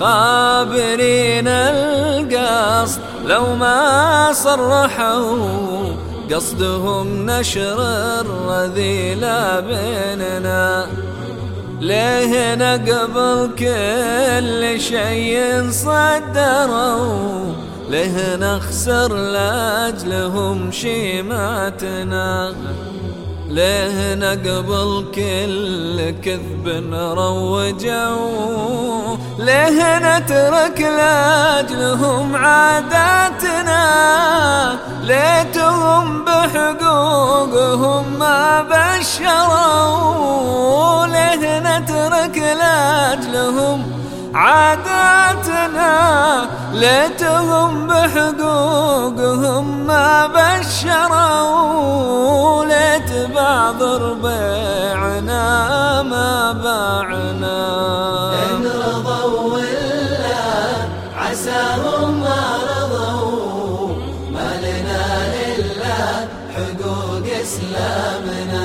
خابرين القصد لو ما صرحوا قصدهم نشر الرذيلة بيننا. ليه نقبل كل شيء صدروا؟ ليه نخسر لأجلهم شيماتنا؟ ليه نقبل كل كذب روجوا ليه نترك لأجلهم عاداتنا؟ ليتهم بحقوقهم ما بشروا؟ ليه نترك لأجلهم عاداتنا؟ ليتهم بحقوقهم ما بشروا؟ بعض ربيعنا ما باعنا. إن رضوا ولا عساهم ما رضوا ما لنا إلا حقوق إسلامنا.